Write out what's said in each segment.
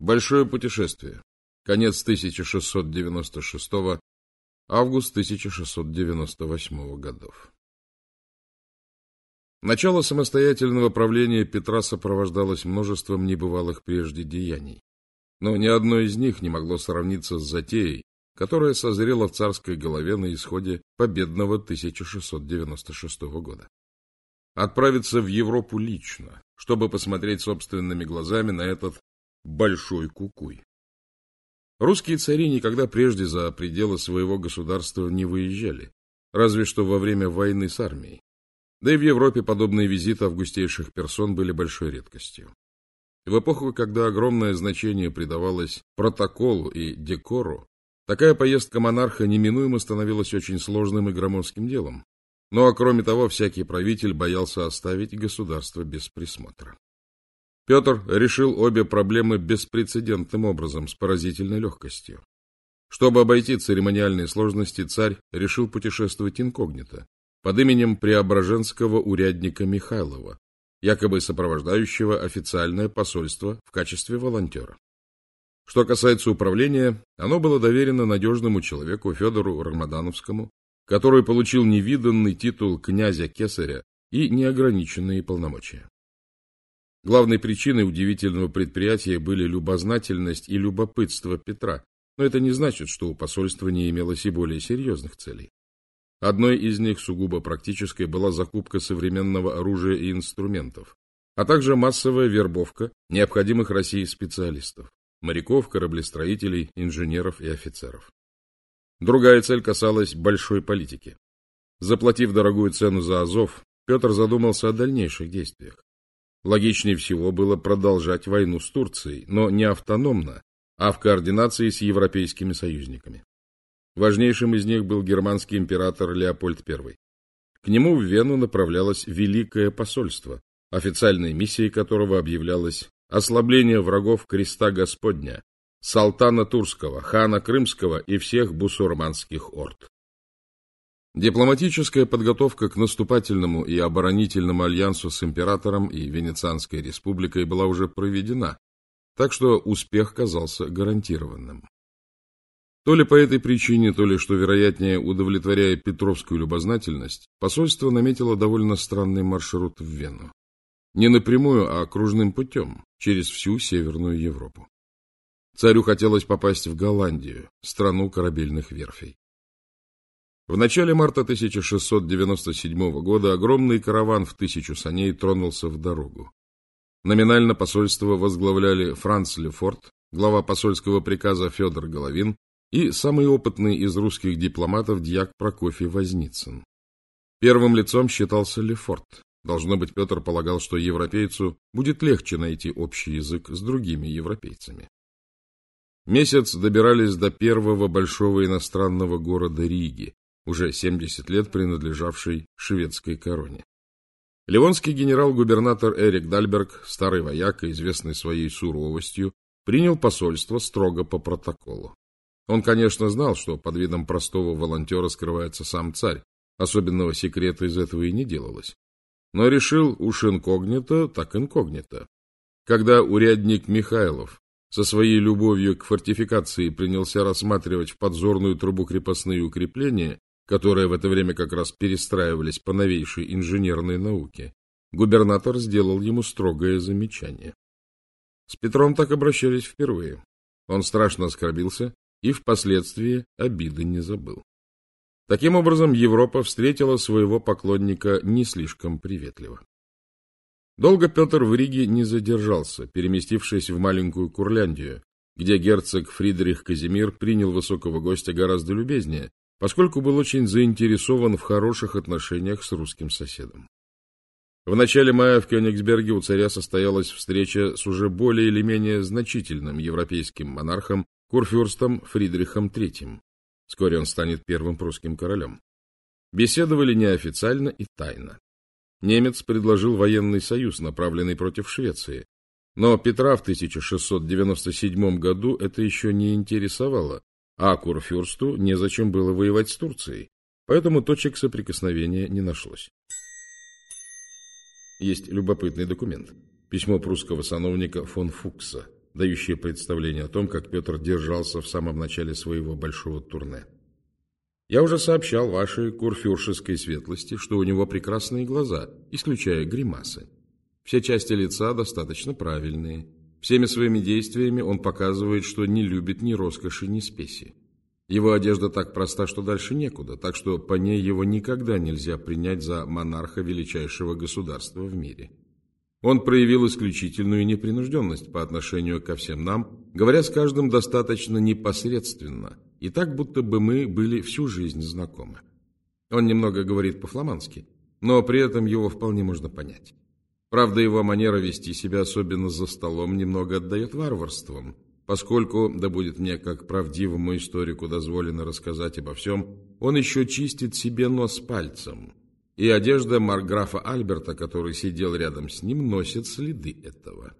Большое путешествие. Конец 1696 август 1698 годов. Начало самостоятельного правления Петра сопровождалось множеством небывалых прежде деяний. Но ни одно из них не могло сравниться с затеей, которая созрела в царской голове на исходе победного 1696 года. Отправиться в Европу лично, чтобы посмотреть собственными глазами на этот большой кукуй. Русские цари никогда прежде за пределы своего государства не выезжали, разве что во время войны с армией. Да и в Европе подобные визиты августейших персон были большой редкостью. В эпоху, когда огромное значение придавалось протоколу и декору, такая поездка монарха неминуемо становилась очень сложным и громоздким делом. Ну а кроме того, всякий правитель боялся оставить государство без присмотра. Петр решил обе проблемы беспрецедентным образом, с поразительной легкостью. Чтобы обойти церемониальные сложности, царь решил путешествовать инкогнито, под именем преображенского урядника Михайлова, якобы сопровождающего официальное посольство в качестве волонтера. Что касается управления, оно было доверено надежному человеку Федору Рамадановскому, который получил невиданный титул князя Кесаря и неограниченные полномочия. Главной причиной удивительного предприятия были любознательность и любопытство Петра, но это не значит, что у посольства не имелось и более серьезных целей. Одной из них, сугубо практической, была закупка современного оружия и инструментов, а также массовая вербовка необходимых России специалистов – моряков, кораблестроителей, инженеров и офицеров. Другая цель касалась большой политики. Заплатив дорогую цену за Азов, Петр задумался о дальнейших действиях. Логичнее всего было продолжать войну с Турцией, но не автономно, а в координации с европейскими союзниками. Важнейшим из них был германский император Леопольд I. К нему в Вену направлялось Великое посольство, официальной миссией которого объявлялось ослабление врагов креста Господня, Салтана Турского, хана Крымского и всех бусурманских орд. Дипломатическая подготовка к наступательному и оборонительному альянсу с императором и Венецианской республикой была уже проведена, так что успех казался гарантированным. То ли по этой причине, то ли, что вероятнее, удовлетворяя петровскую любознательность, посольство наметило довольно странный маршрут в Вену. Не напрямую, а окружным путем, через всю Северную Европу. Царю хотелось попасть в Голландию, страну корабельных верфей. В начале марта 1697 года огромный караван в тысячу саней тронулся в дорогу. Номинально посольство возглавляли Франц Лефорт, глава посольского приказа Федор Головин и самый опытный из русских дипломатов дьяк Прокофий Возницын. Первым лицом считался Лефорт. Должно быть, Петр полагал, что европейцу будет легче найти общий язык с другими европейцами. Месяц добирались до первого большого иностранного города Риги, уже 70 лет принадлежавшей шведской короне. Ливонский генерал-губернатор Эрик Дальберг, старый вояка, известный своей суровостью, принял посольство строго по протоколу. Он, конечно, знал, что под видом простого волонтера скрывается сам царь, особенного секрета из этого и не делалось. Но решил уж инкогнито, так инкогнито. Когда урядник Михайлов со своей любовью к фортификации принялся рассматривать в подзорную трубу крепостные укрепления, которые в это время как раз перестраивались по новейшей инженерной науке, губернатор сделал ему строгое замечание. С Петром так обращались впервые. Он страшно оскорбился и впоследствии обиды не забыл. Таким образом, Европа встретила своего поклонника не слишком приветливо. Долго Петр в Риге не задержался, переместившись в маленькую Курляндию, где герцог Фридрих Казимир принял высокого гостя гораздо любезнее, поскольку был очень заинтересован в хороших отношениях с русским соседом. В начале мая в Кёнигсберге у царя состоялась встреча с уже более или менее значительным европейским монархом курфюрстом Фридрихом III. Вскоре он станет первым прусским королем. Беседовали неофициально и тайно. Немец предложил военный союз, направленный против Швеции. Но Петра в 1697 году это еще не интересовало, а Курфюрсту незачем было воевать с Турцией, поэтому точек соприкосновения не нашлось. Есть любопытный документ. Письмо прусского сановника фон Фукса дающее представление о том, как Петр держался в самом начале своего большого турне. Я уже сообщал вашей курфюршеской светлости, что у него прекрасные глаза, исключая гримасы. Все части лица достаточно правильные. Всеми своими действиями он показывает, что не любит ни роскоши, ни спеси. Его одежда так проста, что дальше некуда, так что по ней его никогда нельзя принять за монарха величайшего государства в мире. Он проявил исключительную непринужденность по отношению ко всем нам, говоря с каждым достаточно непосредственно, и так, будто бы мы были всю жизнь знакомы. Он немного говорит по-фламандски, но при этом его вполне можно понять. Правда, его манера вести себя, особенно за столом, немного отдает варварством, поскольку, да будет мне как правдивому историку дозволено рассказать обо всем, он еще чистит себе нос пальцем, и одежда марграфа Альберта, который сидел рядом с ним, носит следы этого.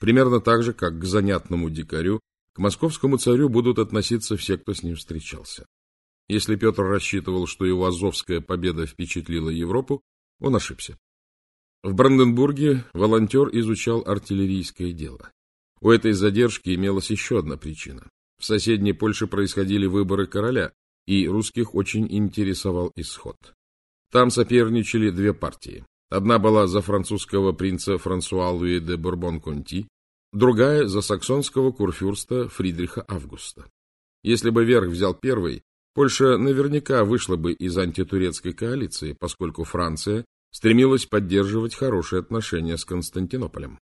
Примерно так же, как к занятному дикарю, к московскому царю будут относиться все, кто с ним встречался. Если Петр рассчитывал, что его азовская победа впечатлила Европу, он ошибся. В Бранденбурге волонтер изучал артиллерийское дело. У этой задержки имелась еще одна причина. В соседней Польше происходили выборы короля, и русских очень интересовал исход. Там соперничали две партии. Одна была за французского принца Франсуа Луи де Бурбон-Конти, другая за саксонского курфюрста Фридриха Августа. Если бы верх взял первый, Польша наверняка вышла бы из антитурецкой коалиции, поскольку Франция стремилась поддерживать хорошие отношения с Константинополем.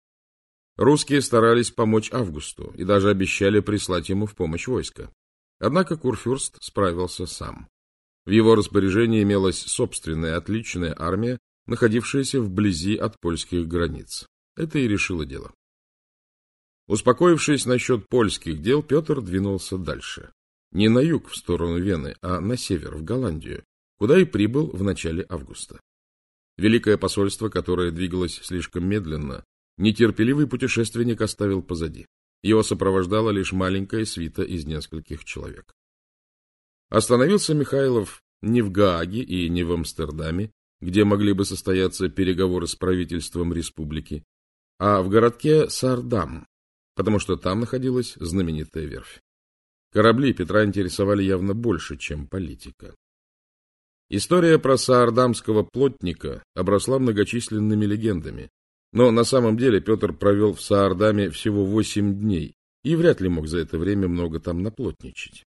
Русские старались помочь Августу и даже обещали прислать ему в помощь войска. Однако Курфюрст справился сам. В его распоряжении имелась собственная отличная армия, находившаяся вблизи от польских границ. Это и решило дело. Успокоившись насчет польских дел, Петр двинулся дальше. Не на юг, в сторону Вены, а на север, в Голландию, куда и прибыл в начале августа. Великое посольство, которое двигалось слишком медленно, нетерпеливый путешественник оставил позади. Его сопровождала лишь маленькая свита из нескольких человек. Остановился Михайлов не в Гааге и не в Амстердаме, где могли бы состояться переговоры с правительством республики, а в городке Сардам, потому что там находилась знаменитая верфь. Корабли Петра интересовали явно больше, чем политика. История про саардамского плотника обросла многочисленными легендами, но на самом деле Петр провел в Саардаме всего восемь дней и вряд ли мог за это время много там наплотничать.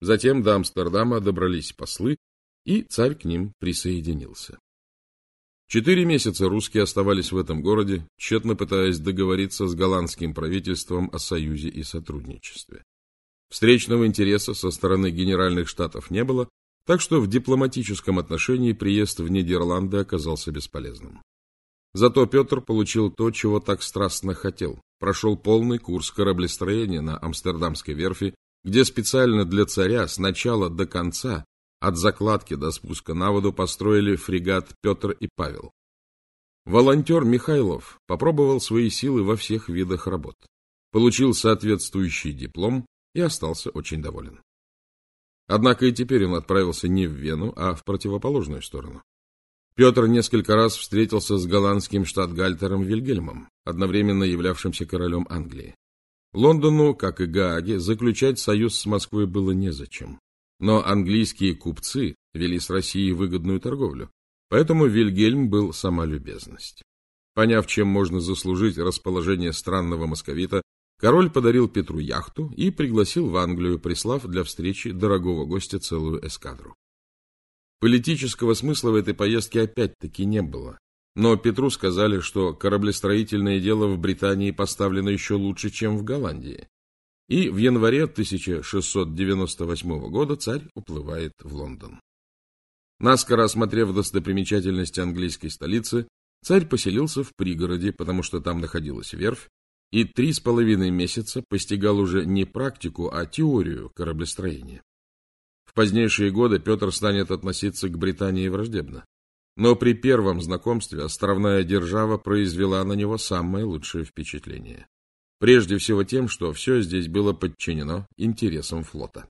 Затем до Амстердама добрались послы, и царь к ним присоединился. Четыре месяца русские оставались в этом городе, тщетно пытаясь договориться с голландским правительством о союзе и сотрудничестве. Встречного интереса со стороны генеральных штатов не было, так что в дипломатическом отношении приезд в Нидерланды оказался бесполезным. Зато Петр получил то, чего так страстно хотел. Прошел полный курс кораблестроения на Амстердамской верфи, где специально для царя с начала до конца, от закладки до спуска на воду, построили фрегат Петр и Павел. Волонтер Михайлов попробовал свои силы во всех видах работ, получил соответствующий диплом и остался очень доволен. Однако и теперь он отправился не в Вену, а в противоположную сторону. Петр несколько раз встретился с голландским штатгальтером Вильгельмом, одновременно являвшимся королем Англии. Лондону, как и Гааге, заключать союз с Москвой было незачем. Но английские купцы вели с Россией выгодную торговлю, поэтому Вильгельм был сама любезность. Поняв, чем можно заслужить расположение странного московита, король подарил Петру яхту и пригласил в Англию, прислав для встречи дорогого гостя целую эскадру. Политического смысла в этой поездке опять-таки не было. Но Петру сказали, что кораблестроительное дело в Британии поставлено еще лучше, чем в Голландии. И в январе 1698 года царь уплывает в Лондон. Наскоро осмотрев достопримечательности английской столицы, царь поселился в пригороде, потому что там находилась верфь, и три с половиной месяца постигал уже не практику, а теорию кораблестроения. В позднейшие годы Петр станет относиться к Британии враждебно. Но при первом знакомстве островная держава произвела на него самое лучшее впечатление. Прежде всего тем, что все здесь было подчинено интересам флота.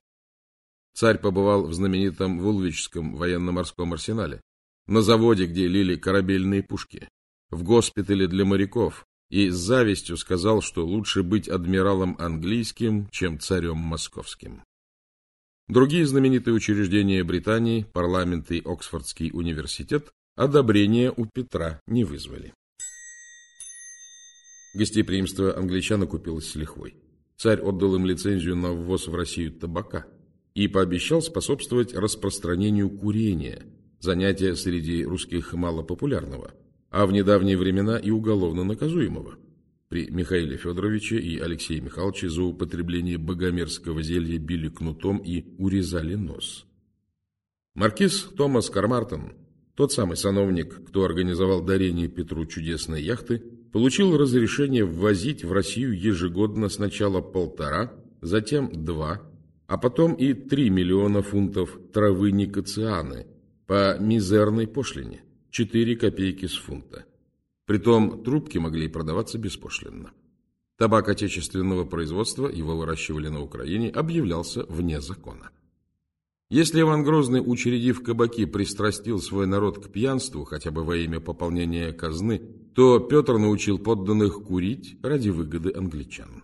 Царь побывал в знаменитом Вулвичском военно-морском арсенале, на заводе, где лили корабельные пушки, в госпитале для моряков и с завистью сказал, что лучше быть адмиралом английским, чем царем московским. Другие знаменитые учреждения Британии, парламент и Оксфордский университет, одобрения у Петра не вызвали. Гостеприимство англичан окупилось с лихвой. Царь отдал им лицензию на ввоз в Россию табака и пообещал способствовать распространению курения, занятия среди русских малопопулярного, а в недавние времена и уголовно наказуемого. При Михаиле Федоровиче и Алексее Михайловиче за употребление богомерзкого зелья били кнутом и урезали нос. Маркиз Томас Кармартон, тот самый сановник, кто организовал дарение Петру чудесной яхты, получил разрешение ввозить в Россию ежегодно сначала полтора, затем два, а потом и три миллиона фунтов травы никоцианы по мизерной пошлине – 4 копейки с фунта. Притом трубки могли продаваться беспошлинно. Табак отечественного производства, его выращивали на Украине, объявлялся вне закона. Если Иван Грозный, учредив кабаки, пристрастил свой народ к пьянству, хотя бы во имя пополнения казны, то Петр научил подданных курить ради выгоды англичан.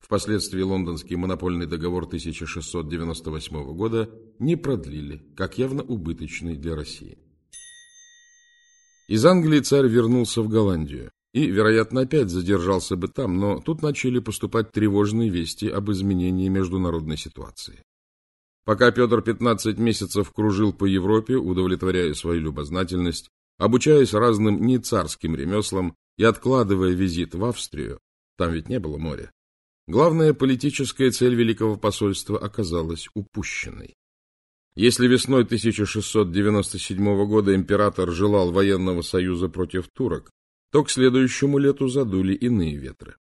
Впоследствии лондонский монопольный договор 1698 года не продлили, как явно убыточный для России. Из Англии царь вернулся в Голландию и, вероятно, опять задержался бы там, но тут начали поступать тревожные вести об изменении международной ситуации. Пока Петр 15 месяцев кружил по Европе, удовлетворяя свою любознательность, обучаясь разным нецарским ремеслам и откладывая визит в Австрию, там ведь не было моря, главная политическая цель Великого посольства оказалась упущенной. Если весной 1697 года император желал военного союза против турок, то к следующему лету задули иные ветры.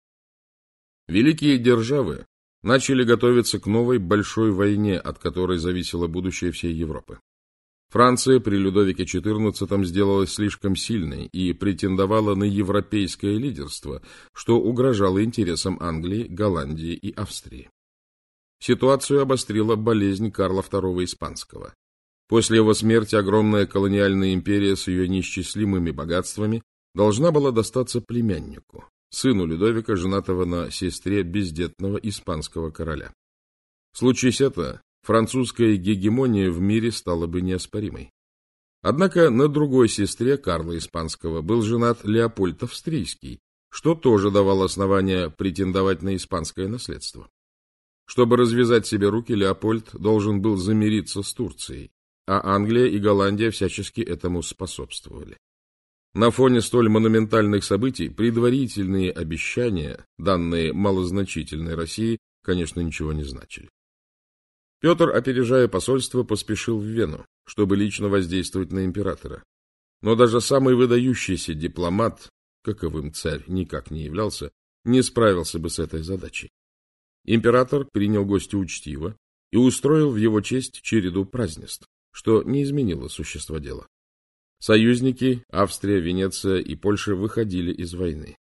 Великие державы начали готовиться к новой большой войне, от которой зависело будущее всей Европы. Франция при Людовике XIV сделалась слишком сильной и претендовала на европейское лидерство, что угрожало интересам Англии, Голландии и Австрии. Ситуацию обострила болезнь Карла II Испанского. После его смерти огромная колониальная империя с ее неисчислимыми богатствами должна была достаться племяннику, сыну Людовика, женатого на сестре бездетного испанского короля. Случись это, французская гегемония в мире стала бы неоспоримой. Однако на другой сестре Карла Испанского был женат Леопольд Австрийский, что тоже давало основания претендовать на испанское наследство. Чтобы развязать себе руки, Леопольд должен был замириться с Турцией, а Англия и Голландия всячески этому способствовали. На фоне столь монументальных событий предварительные обещания, данные малозначительной России, конечно, ничего не значили. Петр, опережая посольство, поспешил в Вену, чтобы лично воздействовать на императора. Но даже самый выдающийся дипломат, каковым царь никак не являлся, не справился бы с этой задачей. Император принял гостя учтиво и устроил в его честь череду празднеств, что не изменило существо дела. Союзники, Австрия, Венеция и Польша выходили из войны.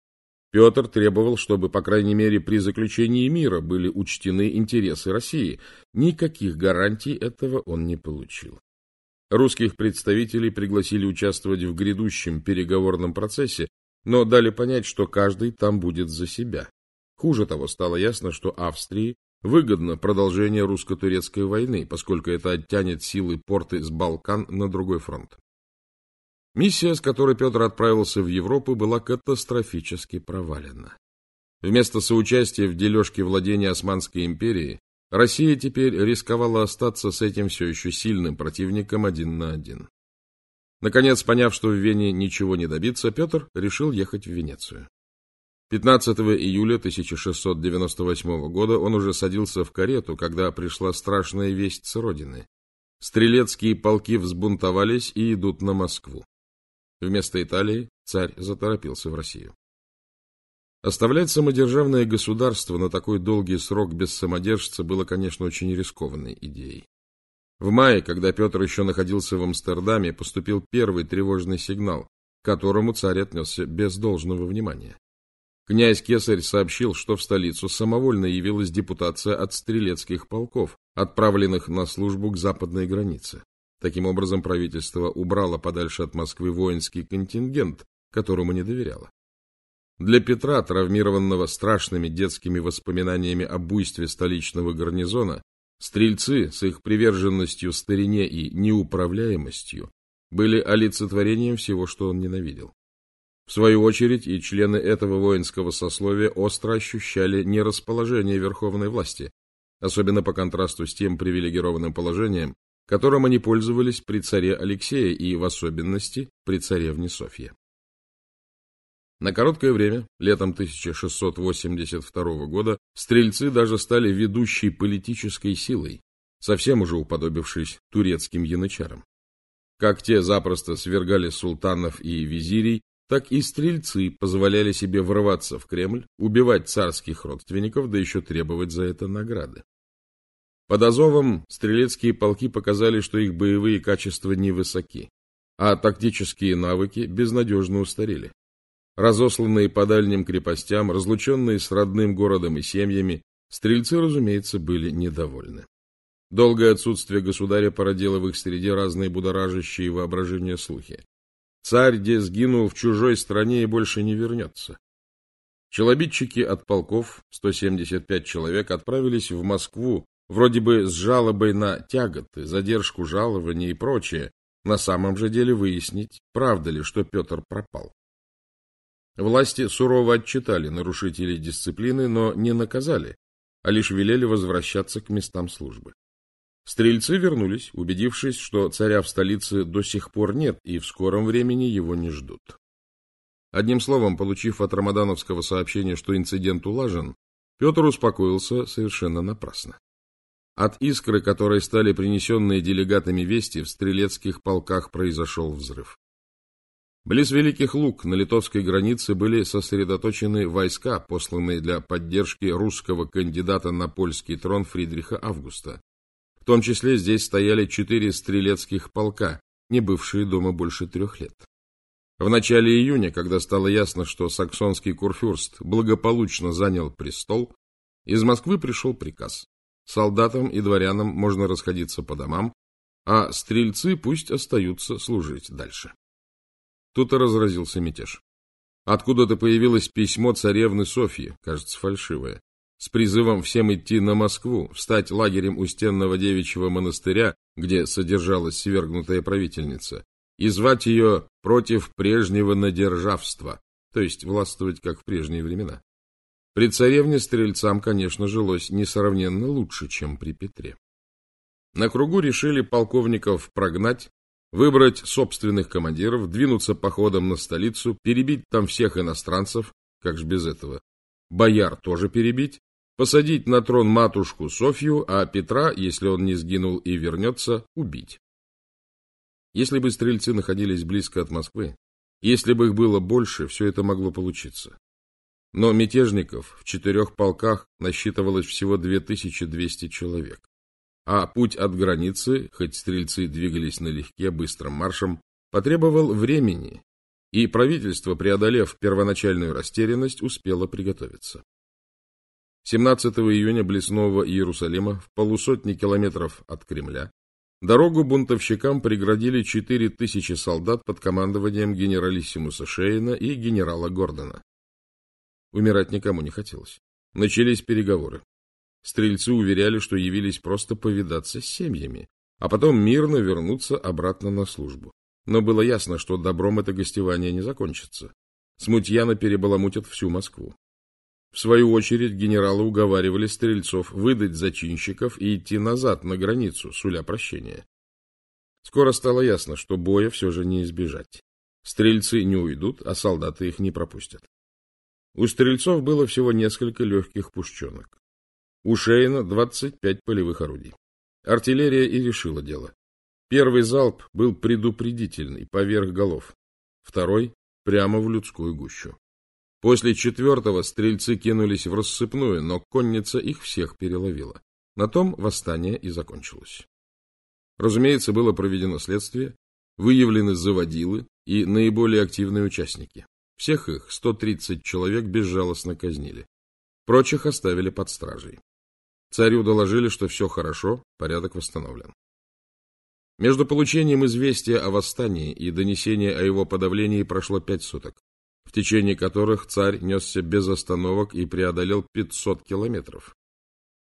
Петр требовал, чтобы, по крайней мере, при заключении мира были учтены интересы России. Никаких гарантий этого он не получил. Русских представителей пригласили участвовать в грядущем переговорном процессе, но дали понять, что каждый там будет за себя. Хуже того, стало ясно, что Австрии выгодно продолжение русско-турецкой войны, поскольку это оттянет силы порты с Балкан на другой фронт. Миссия, с которой Петр отправился в Европу, была катастрофически провалена. Вместо соучастия в дележке владения Османской империи, Россия теперь рисковала остаться с этим все еще сильным противником один на один. Наконец, поняв, что в Вене ничего не добиться, Петр решил ехать в Венецию. 15 июля 1698 года он уже садился в карету, когда пришла страшная весть с родины. Стрелецкие полки взбунтовались и идут на Москву. Вместо Италии царь заторопился в Россию. Оставлять самодержавное государство на такой долгий срок без самодержца было, конечно, очень рискованной идеей. В мае, когда Петр еще находился в Амстердаме, поступил первый тревожный сигнал, к которому царь отнесся без должного внимания. Князь Кесарь сообщил, что в столицу самовольно явилась депутация от стрелецких полков, отправленных на службу к западной границе. Таким образом, правительство убрало подальше от Москвы воинский контингент, которому не доверяло. Для Петра, травмированного страшными детскими воспоминаниями о буйстве столичного гарнизона, стрельцы с их приверженностью старине и неуправляемостью были олицетворением всего, что он ненавидел. В свою очередь и члены этого воинского сословия остро ощущали нерасположение верховной власти, особенно по контрасту с тем привилегированным положением, которым они пользовались при царе Алексее и, в особенности, при царевне Софье. На короткое время, летом 1682 года, стрельцы даже стали ведущей политической силой, совсем уже уподобившись турецким янычарам. Как те запросто свергали султанов и визирей, так и стрельцы позволяли себе врываться в Кремль, убивать царских родственников, да еще требовать за это награды. Под Азовом стрелецкие полки показали, что их боевые качества невысоки, а тактические навыки безнадежно устарели. Разосланные по дальним крепостям, разлученные с родным городом и семьями, стрельцы, разумеется, были недовольны. Долгое отсутствие государя породило в их среде разные будоражащие воображение слухи. Царь, где сгинул в чужой стране и больше не вернется. Челобитчики от полков, 175 человек, отправились в Москву, вроде бы с жалобой на тяготы, задержку жалования и прочее, на самом же деле выяснить, правда ли, что Петр пропал. Власти сурово отчитали нарушителей дисциплины, но не наказали, а лишь велели возвращаться к местам службы. Стрельцы вернулись, убедившись, что царя в столице до сих пор нет и в скором времени его не ждут. Одним словом, получив от Рамадановского сообщение, что инцидент улажен, Петр успокоился совершенно напрасно. От искры, которой стали принесенные делегатами вести, в стрелецких полках произошел взрыв. Близ Великих Луг на литовской границе были сосредоточены войска, посланные для поддержки русского кандидата на польский трон Фридриха Августа. В том числе здесь стояли четыре стрелецких полка, не бывшие дома больше трех лет. В начале июня, когда стало ясно, что саксонский курфюрст благополучно занял престол, из Москвы пришел приказ. Солдатам и дворянам можно расходиться по домам, а стрельцы пусть остаются служить дальше. Тут и разразился мятеж. Откуда-то появилось письмо царевны Софьи, кажется, фальшивое, с призывом всем идти на Москву, встать лагерем у стенного девичьего монастыря, где содержалась свергнутая правительница, и звать ее против прежнего надержавства, то есть властвовать, как в прежние времена. При царевне стрельцам, конечно, жилось несравненно лучше, чем при Петре. На кругу решили полковников прогнать, выбрать собственных командиров, двинуться походом на столицу, перебить там всех иностранцев, как ж без этого, бояр тоже перебить, посадить на трон матушку Софью, а Петра, если он не сгинул и вернется, убить. Если бы стрельцы находились близко от Москвы, если бы их было больше, все это могло получиться. Но мятежников в четырех полках насчитывалось всего 2200 человек. А путь от границы, хоть стрельцы двигались налегке быстрым маршем, потребовал времени, и правительство, преодолев первоначальную растерянность, успело приготовиться. 17 июня близ Нового Иерусалима, в полусотни километров от Кремля, дорогу бунтовщикам преградили 4000 солдат под командованием генералиссимуса Шейна и генерала Гордона. Умирать никому не хотелось. Начались переговоры. Стрельцы уверяли, что явились просто повидаться с семьями, а потом мирно вернуться обратно на службу. Но было ясно, что добром это гостевание не закончится. Смутьяна перебаламутят всю Москву. В свою очередь генералы уговаривали стрельцов выдать зачинщиков и идти назад на границу, суля прощения. Скоро стало ясно, что боя все же не избежать. Стрельцы не уйдут, а солдаты их не пропустят. У стрельцов было всего несколько легких пушченок. У Шейна 25 полевых орудий. Артиллерия и решила дело. Первый залп был предупредительный, поверх голов. Второй — прямо в людскую гущу. После четвертого стрельцы кинулись в рассыпную, но конница их всех переловила. На том восстание и закончилось. Разумеется, было проведено следствие, выявлены заводилы и наиболее активные участники. Всех их, 130 человек, безжалостно казнили. Прочих оставили под стражей. Царю доложили, что все хорошо, порядок восстановлен. Между получением известия о восстании и донесения о его подавлении прошло пять суток. В течение которых царь несся без остановок и преодолел 500 километров.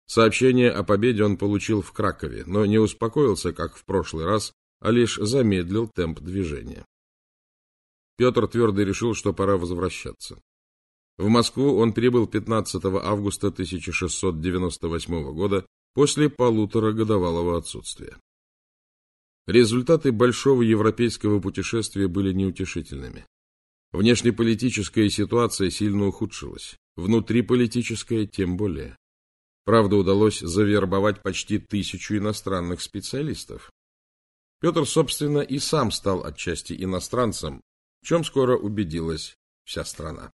Сообщение о победе он получил в Кракове, но не успокоился, как в прошлый раз, а лишь замедлил темп движения. Петр твердо решил, что пора возвращаться. В Москву он прибыл 15 августа 1698 года после полуторагодовалого отсутствия. Результаты большого европейского путешествия были неутешительными. Внешнеполитическая ситуация сильно ухудшилась, внутриполитическая тем более. Правда, удалось завербовать почти тысячу иностранных специалистов. Петр, собственно, и сам стал отчасти иностранцем, в чем скоро убедилась вся страна.